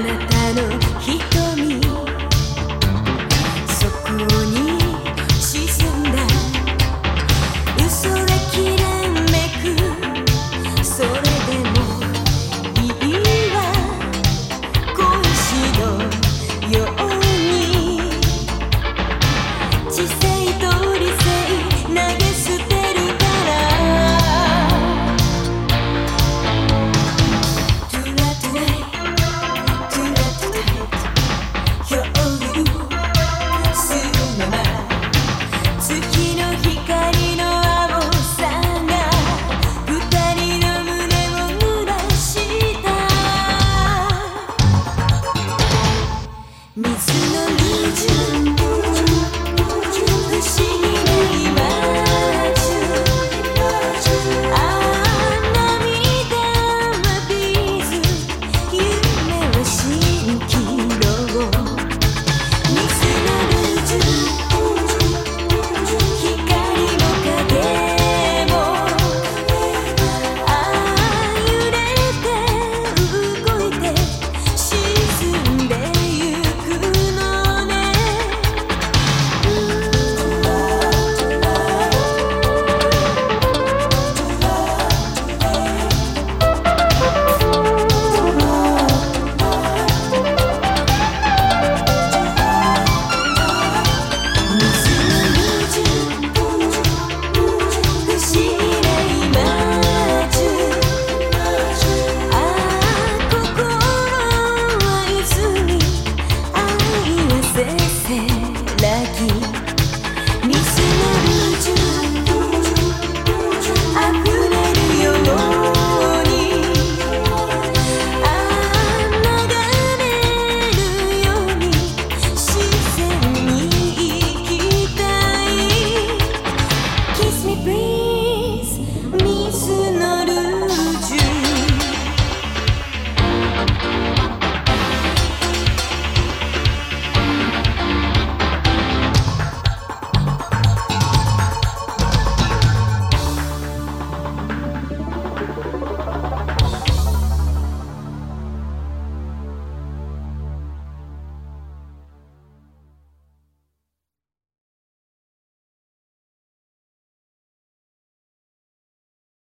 なたの瞳。そこにせらぎ